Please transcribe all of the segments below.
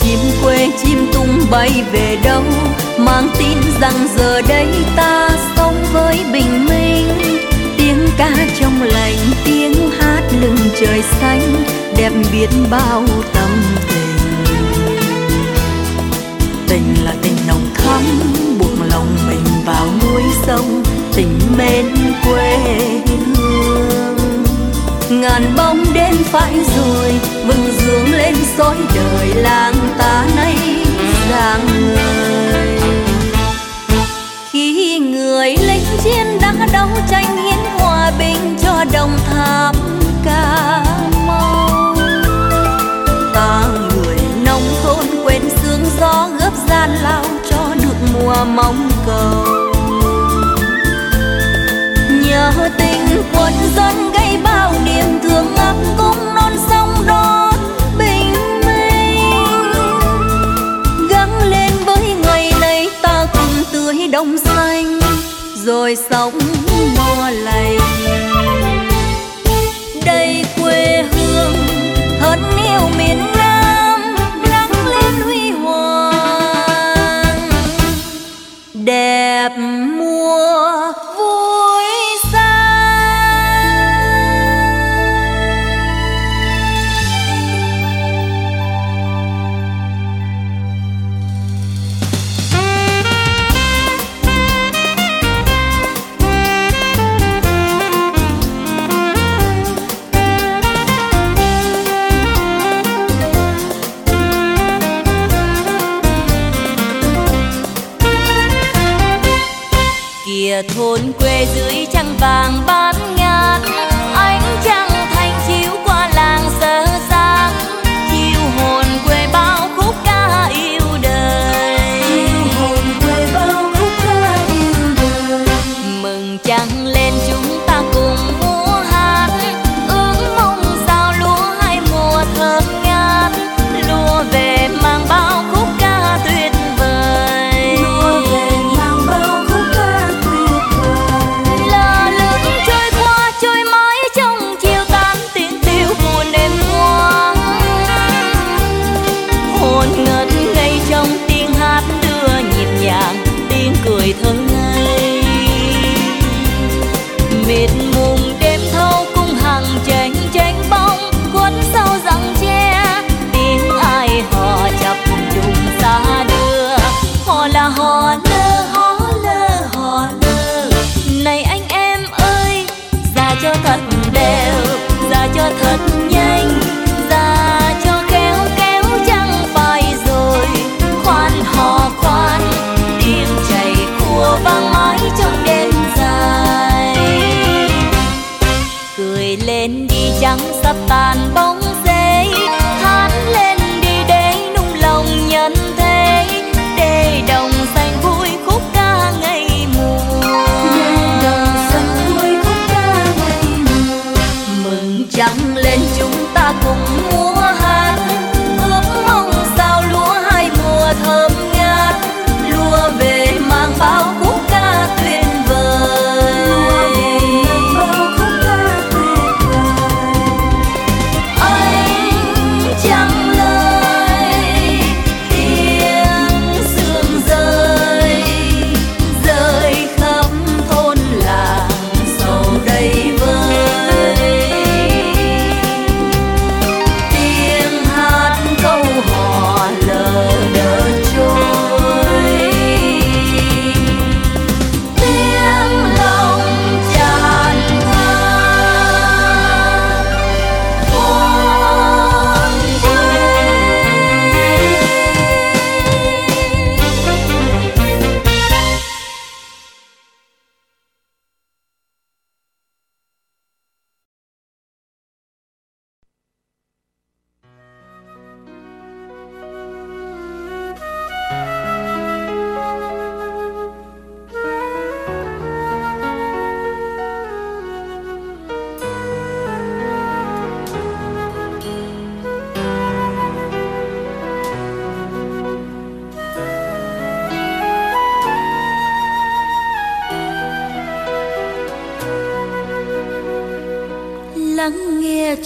chim quê chim tung bay về đâu? Mang tin rằng giờ đây ta sống với bình minh. Tiếng ca trong lành, tiếng hát lưng trời xanh, đẹp biết bao tâm tình. Tình là tình nồng thắm, buộc lòng mình vào núi sông, tình mến quê hương. Ngàn bóng đêm phải rồi mừng dương lên soi đời làng ta nay dạng người. Khi người lính chiến đã đấu tranh hiến hòa bình cho đồng tháp ca mau. Ta người nông thôn quên sương gió gấp gian lao cho được mùa mong cầu. Nhớ tình quân dân đông xanh rồi sóng màu rolo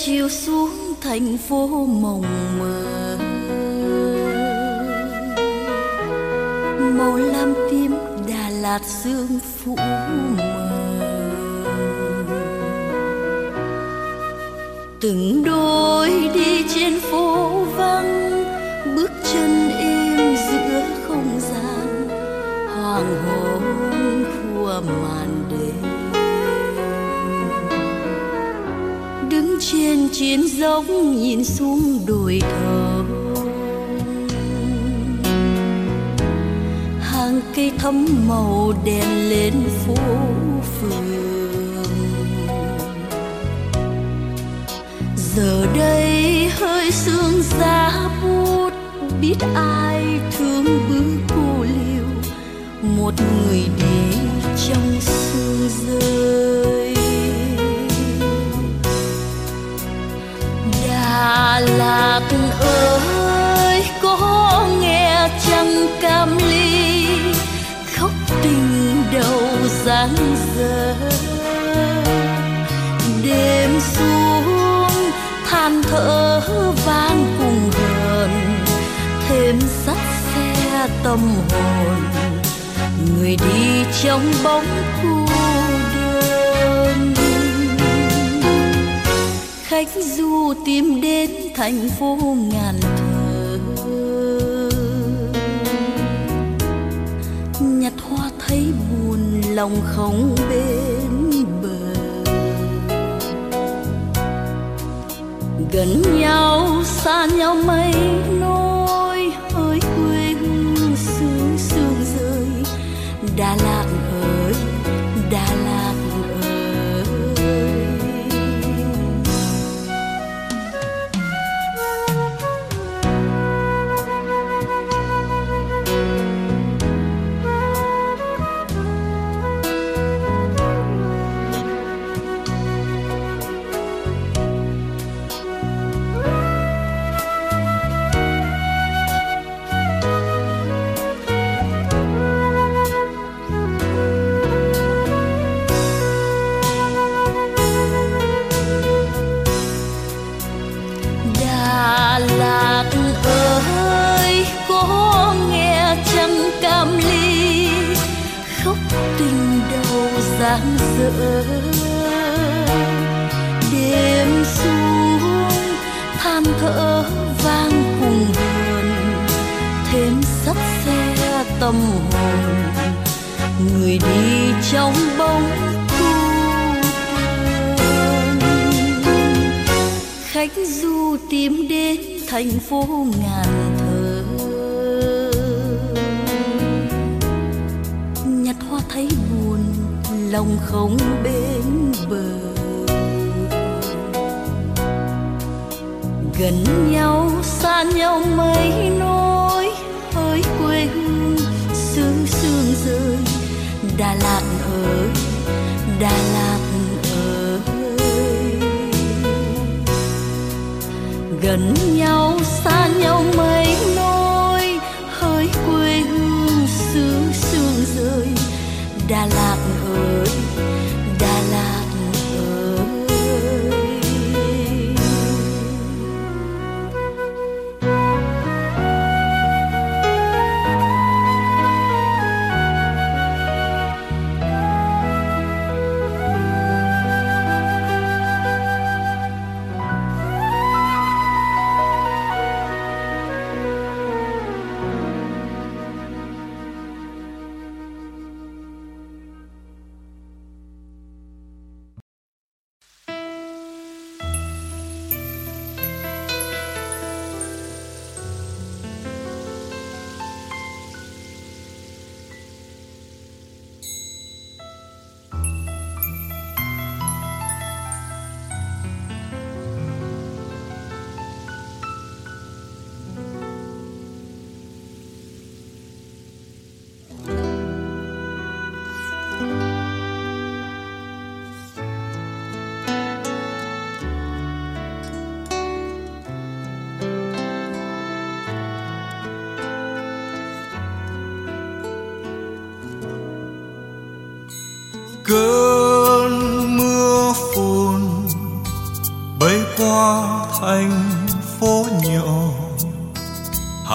chiều xuống thành phố mộng mơ màu lam tím đà lạt sương phủ mờ. Từng đôi đi trên phố trên dốc nhìn xuống đồi thờ. Hàng cây thắm màu đèn lên phố phường. Giờ đây hơi sương giá bút biết ai thương bước cô liêu một người đi trong sương rơi. Lạc ơi, có nghe chăng cam ly? Khóc tình đầu giang giờ đêm xuống, than thở vang cùng hờn. Thêm sắt xe tâm hồn. Người đi trong bóng cô đơn. Khách du tìm đến thành phố ngàn thơ nhặt hoa thấy buồn, lòng không bên bờ. Gần nhau, xa nhau mấy lạc ơi có nghe chăng cam ly? Khóc tình đầu giang dở đêm xuống, than thở vang cùng buồn thêm sắt xe tâm hồn. Người đi trong bóng cô đơn khách du tìm đến thành phố ngàn thơ, nhặt hoa thấy buồn lòng không bên bờ. Gần nhau xa nhau mấy nỗi ơi quê hương. Sương sương rơi đà lạt ơi đà lạt gần nhau xa nhau mấy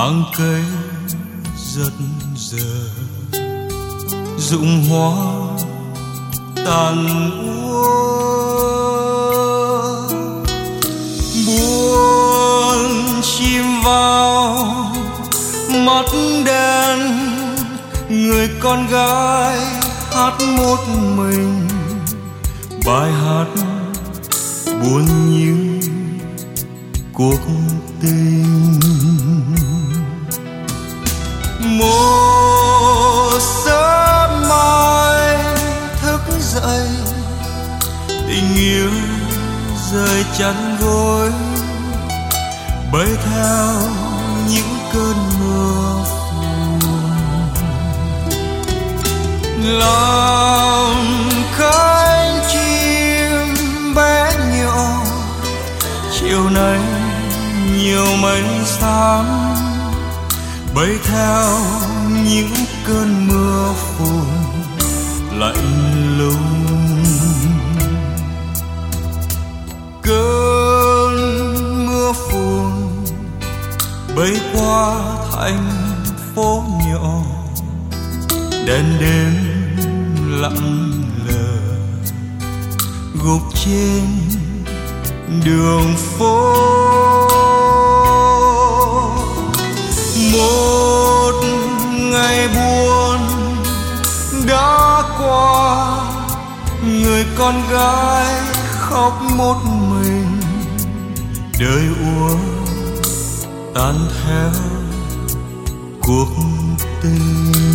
hàng cây rất giờ rụng hoa tàn úa. Buồn chim vào mắt đen, người con gái hát một mình. Bài hát buồn như cuộc tình. Tình yêu rơi chăn gối bay theo những cơn mưa phùn. Làm cánh chim bé nhỏ, chiều nay nhiều mây sáng bay theo những cơn mưa phùn lạnh lùng. Bay qua thành phố nhỏ, đèn đêm lặng lờ, gục trên đường phố. Một ngày buồn đã qua, người con gái khóc một mình, đời uống tan theo cuộc tình.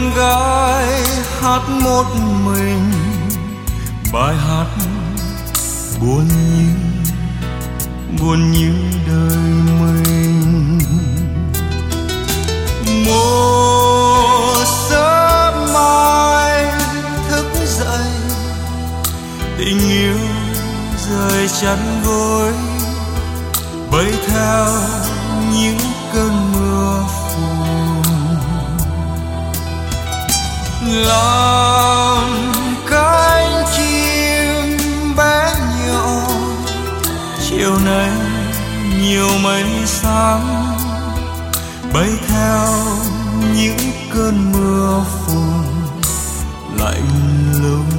Con gái hát một mình, bài hát buồn như buồn như đời mình. Một sớm mai thức dậy, tình yêu rời chắn gối, bay theo những làm cánh chim bé nhỏ. Chiều nay nhiều mây sáng, bay theo những cơn mưa phùn lạnh lùng.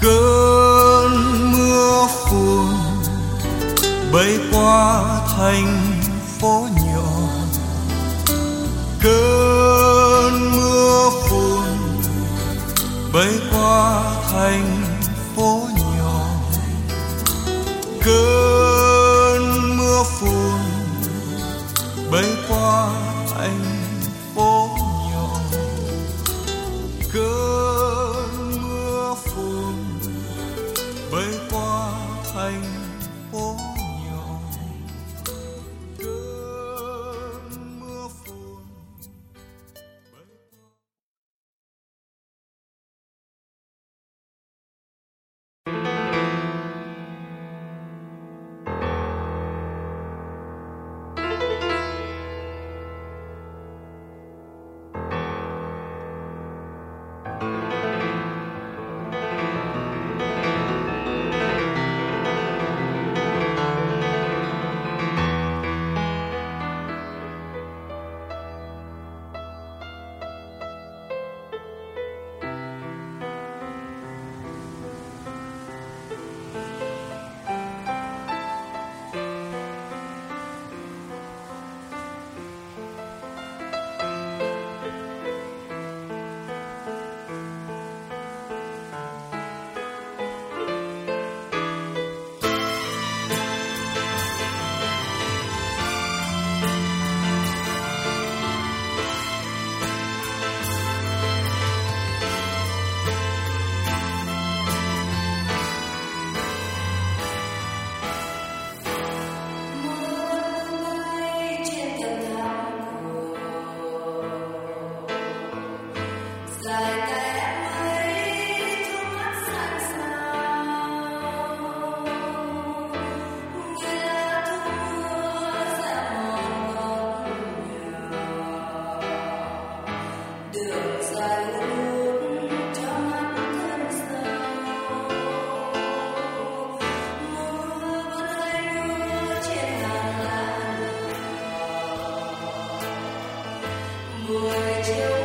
Cơn mưa phùn bay qua thành phố nhỏ cơn mưa phùn bay qua thành phố nhỏ. Cơn mưa phùn bay qua thành Lord,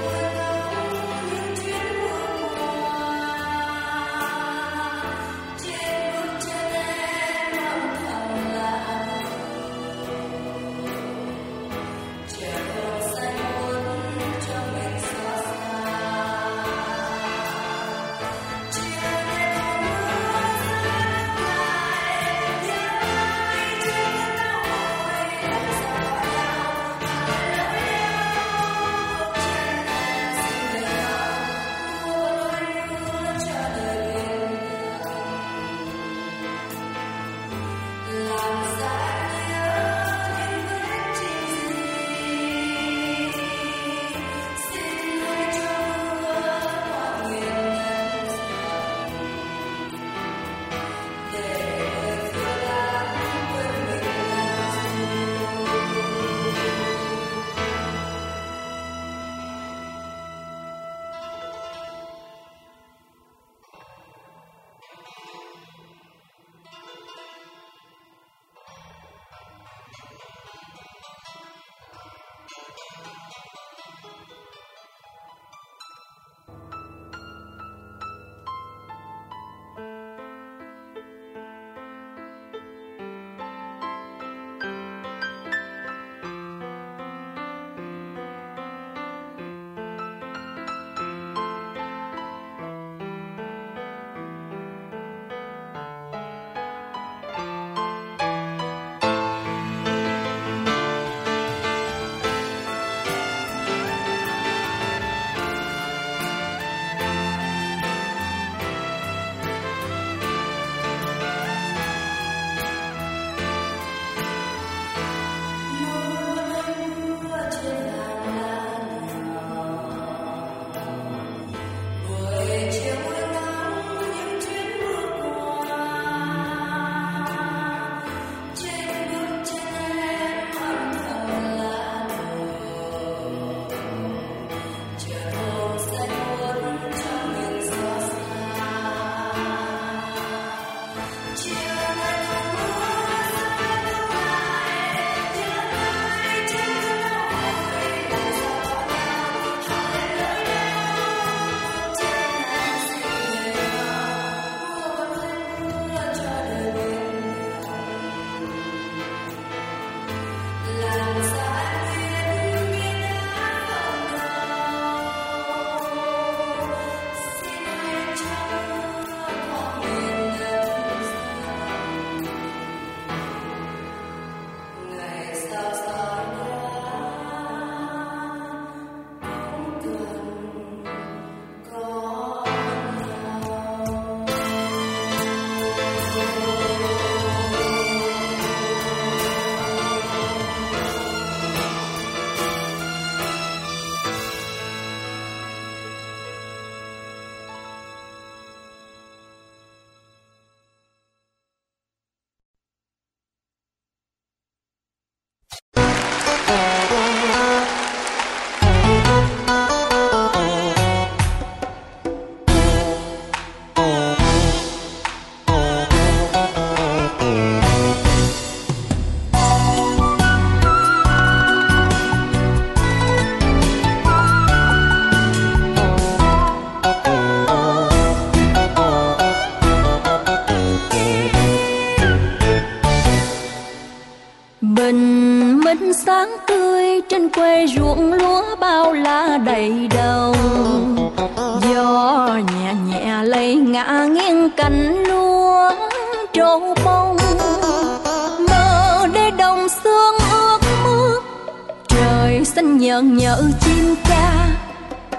trời xanh nhợn nhợ chim ca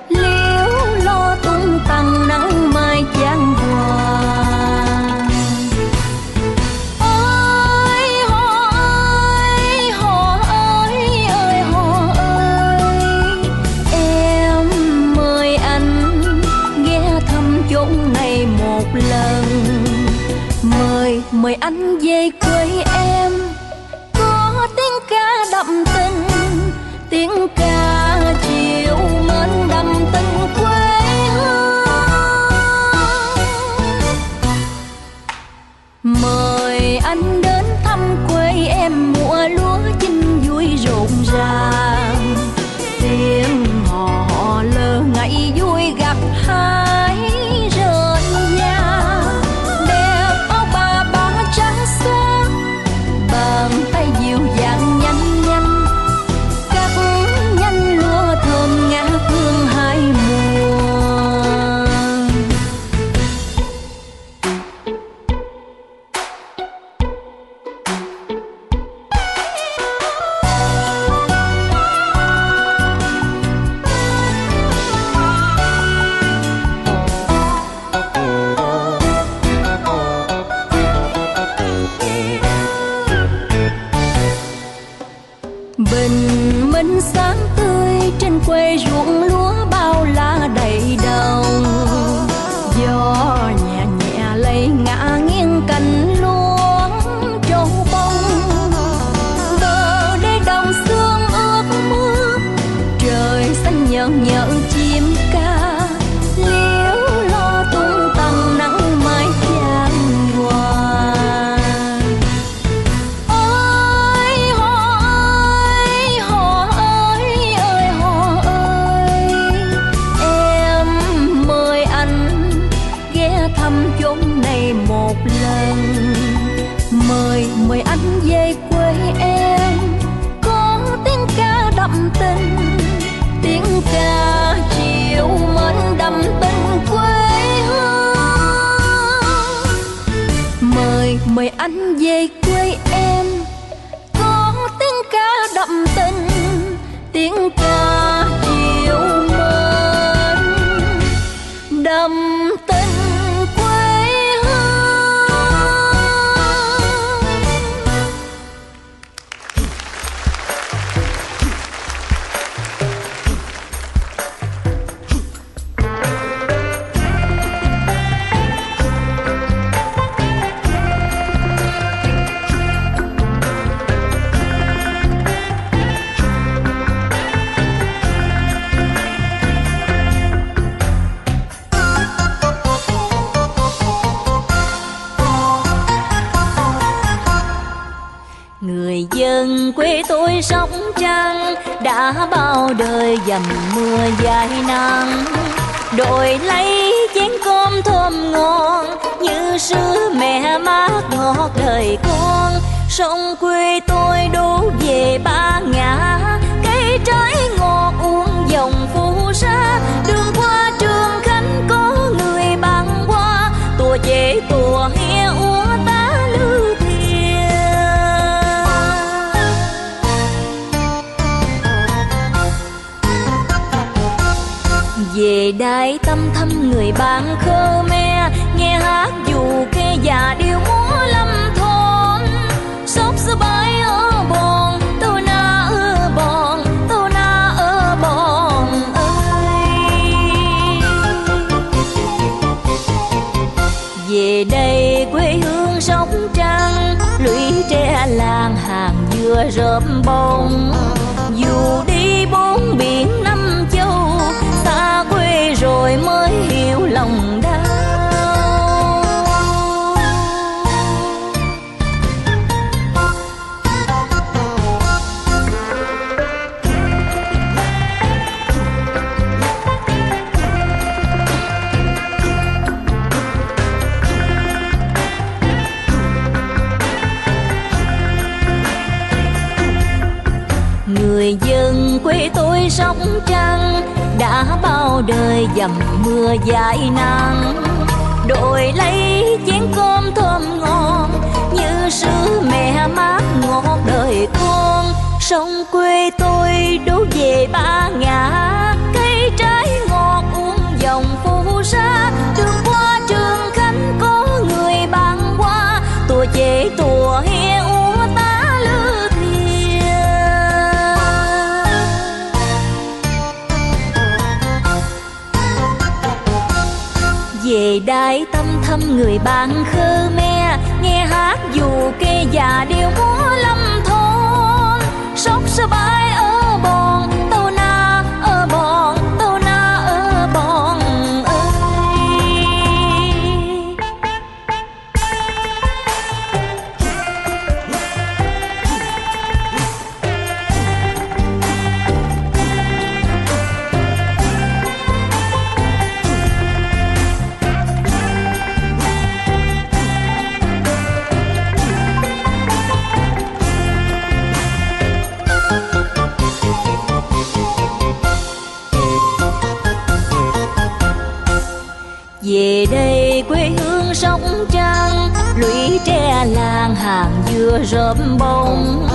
liễu lo tung tăng nắng thăm chốn này một lần. Mời mời anh về quê em. Có tiếng ca đậm tình, tiếng ca chiều mến đậm tình quê hương. Mời mời anh về quê em. Có tiếng ca đậm tình, tiếng ca Người dân quê tôi sông Trăng, đã bao đời dầm mưa dài nắng. Đội lấy chén cơm thơm ngon, như sữa mẹ mát ngọt đời con. Sông quê tôi đổ về ba ngã đại tâm thăm người bạn khơ me, nghe hát dù kê già điêu múa lâm thôn xót xưa bãi ở bòn tôi na ơ bòn tôi na ơ bòn ơi. Về đây quê hương sóc trăng, lũy tre làng hàng dừa rơm bông. Mưa dài nắng đổi lấy chén cơm thơm ngon, như sứ mẹ mát ngọt đời con. Sông quê tôi đổ về ba ngã, cây trái ngọt uống dòng phù sa về đại tâm thăm người bạn khơ me, nghe hát dù kê già đều múa lâm thôn. Sóc sơ bay lũy tre làng hàng dừa rộm bông.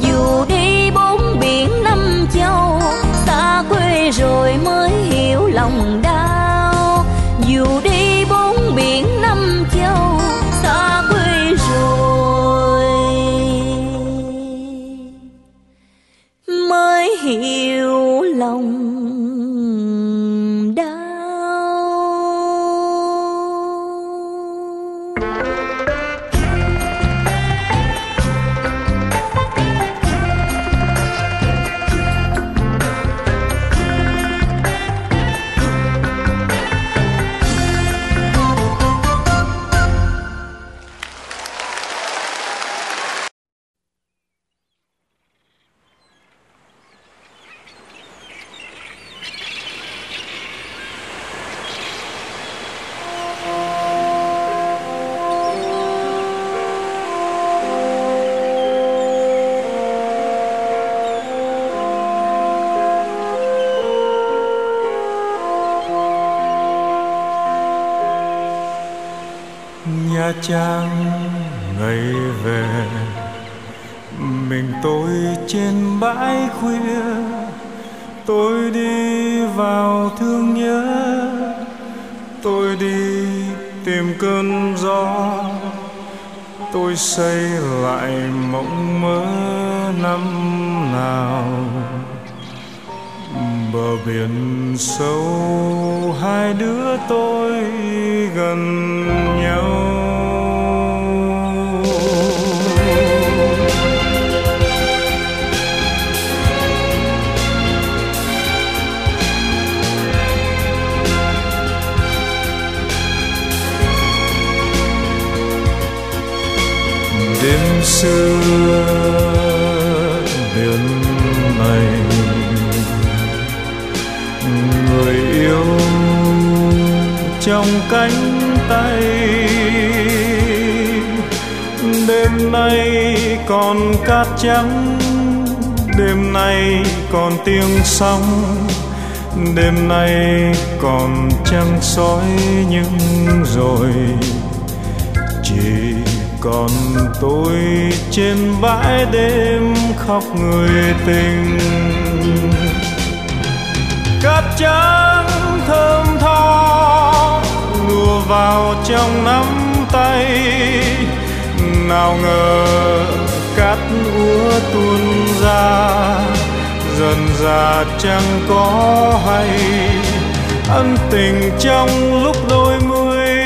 Dù đi bốn biển năm châu, xa quê rồi mới hiểu lòng đau. Dù đi bốn biển năm châu, xa quê rồi mới hiểu lòng Nha Trang, ngày về, mình tôi trên bãi khuya. Tôi đi vào thương nhớ, tôi đi tìm cơn gió. Tôi xây lại mộng mơ năm nào ở biển sâu hai đứa tôi gần nhau. Đêm xưa trong cánh tay. Đêm nay còn cát trắng, đêm nay còn tiếng sóng, đêm nay còn trăng sói nhưng rồi. Chỉ còn tôi trên bãi đêm khóc người tình. Cát trắng thơm vào trong nắm tay. Nào ngờ cát úa tuôn ra, dần già chẳng có hay. Ân tình trong lúc đôi mươi,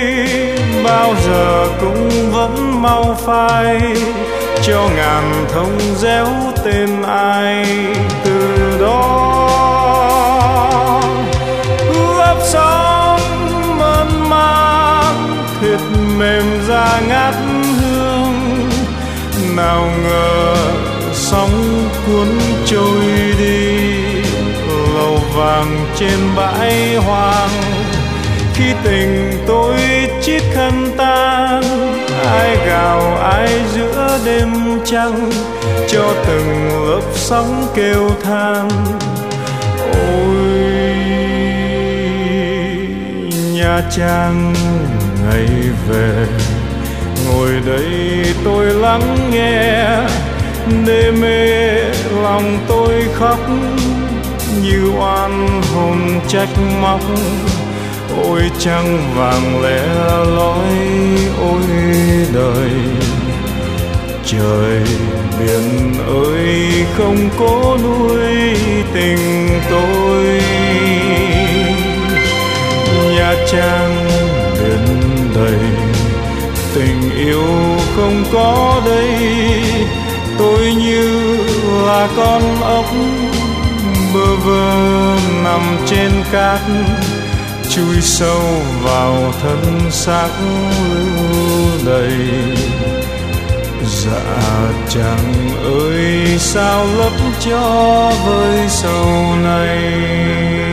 bao giờ cũng vẫn mau phai. Cho ngàn thông réo tên ai từ đó mềm da ngát hương. Nào ngờ sóng cuốn trôi đi, lầu vàng trên bãi hoang. Khi tình tôi chiếc khăn tan ai gào ai giữa đêm trăng, cho từng lớp sóng kêu than. Ôi nhà trang ngày về. Ngồi đây tôi lắng nghe, đê mê lòng tôi khóc như oan hồn trách móc. Ôi trăng vàng lẻ loi, ôi đời, trời biển ơi, không cố nuôi tình tôi. Nha trang đầy. Tình yêu không có đây, tôi như là con ốc bơ vơ nằm trên cát, chui sâu vào thân xác lưu đầy. Dạ chẳng ơi, sao lấp cho vơi sầu này?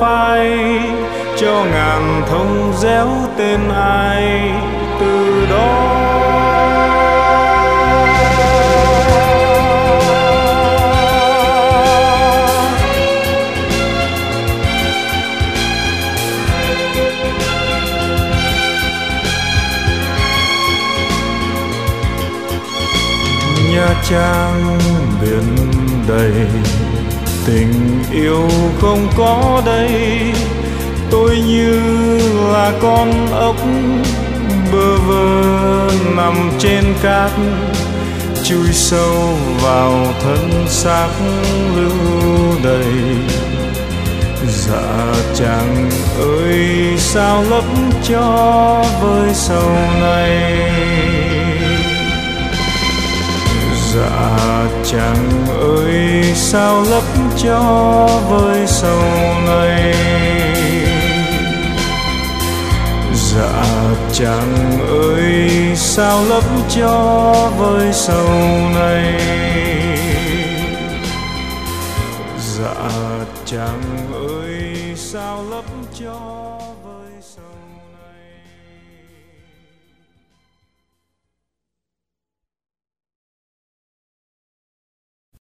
Phai cho ngàn thông réo tên ai từ đó. Nha trang biển đầy tình yêu không có đây. Tôi như là con ốc bơ vơ nằm trên cát, chui sâu vào thân xác lưu đầy. Dạ chàng ơi, sao lấp cho với sầu này? Dạ chàng ơi, sao lấp cho với sau này. Dạ chàng ơi sao lấp cho với sau này?